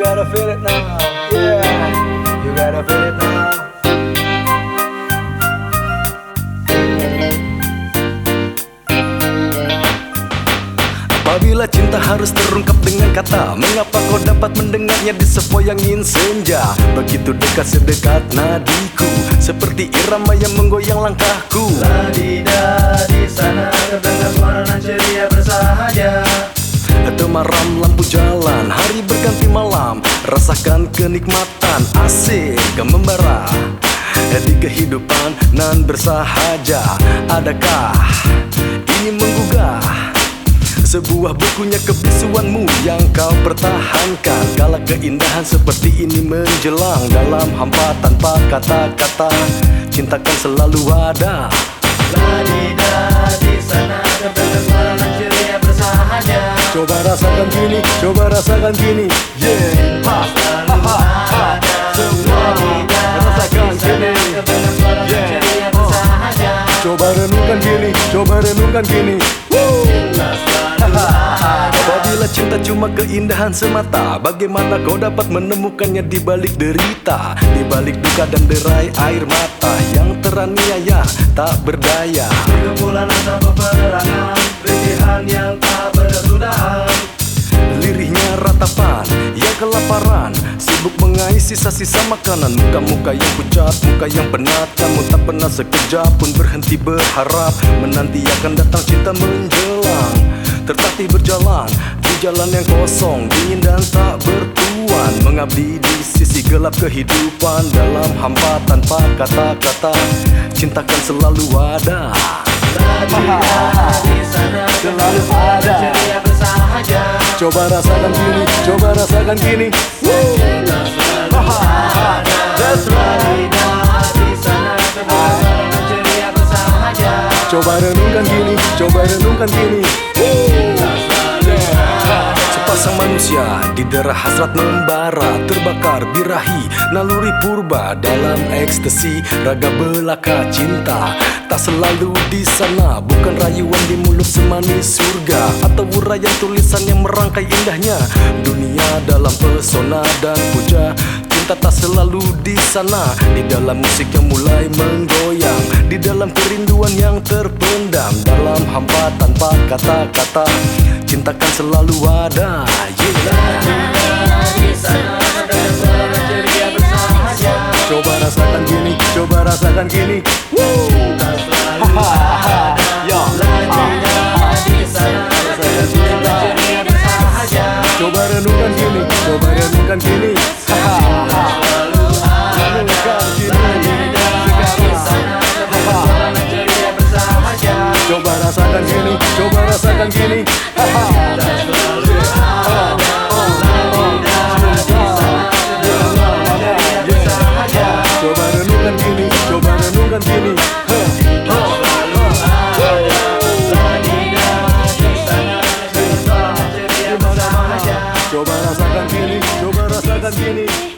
gotta feel it now. Yeah, you gotta feel it now. Apabila cinta harus terungkap dengan kata Mengapa kau dapat mendengarnya di sepoyangin senja Begitu dekat sedekat nadiku Seperti irama yang menggoyang langkahku Ladida di sana terdengar Temaram lampu jalan, hari berganti malam. Rasakan kenikmatan asik membara Di kehidupan nan bersahaja Adakah ini menggugah sebuah bukunya kebisuanmu yang kau pertahankan? Kala keindahan seperti ini menjelang Dalam hampa tanpa kata-kata Cintakan selalu ada. Di sana terdengar Coba rasakan gini, coba rasakan gini Yeah, ha, ha, ha, ha Semua rasakan gini Yeah. Coba renungkan gini, coba renungkan gini Woo! Apabila cinta cuma keindahan semata Bagaimana kau dapat menemukannya di balik derita Di balik duka dan derai air mata Yang teraniaya tak berdaya Kumpulan atau peperangan Rintihan yang tak berkesudahan kelaparan Sibuk mengais sisa-sisa makanan. Muka-muka yang pucat, muka yang penat. Kamu tak pernah sekejap pun berhenti berharap. Menanti akan datang cinta menjelang. Tertatih berjalan di jalan yang kosong. Dingin dan tak bertuan. Mengabdi di sisi gelap kehidupan. Dalam hampa tanpa kata-kata. Cintakan selalu ada. Sana Coba rasakan gini, coba rasakan gini right Coba renungkan gini, coba renungkan gini ada Sepasang manusia di daerah hasrat membara Terbakar birahi naluri purba Dalam ekstasi raga belaka cinta. Tak selalu di sana Bukan rayuan di mulut semanis surga Atau uraian tulisan yang merangkai indahnya. Dunia dalam pesona dan puja Cinta tak selalu di sana. Di dalam musik yang mulai menggoyang Di dalam kerinduan yang terpendam Dalam hampa tanpa kata-kata Cintakan selalu ada yeah. Coba rasakan gini, coba rasakan gini. Cinta Coba renungkan gini, coba renungkan gini. Coba rasakan gini, coba rasakan gini Lamborghini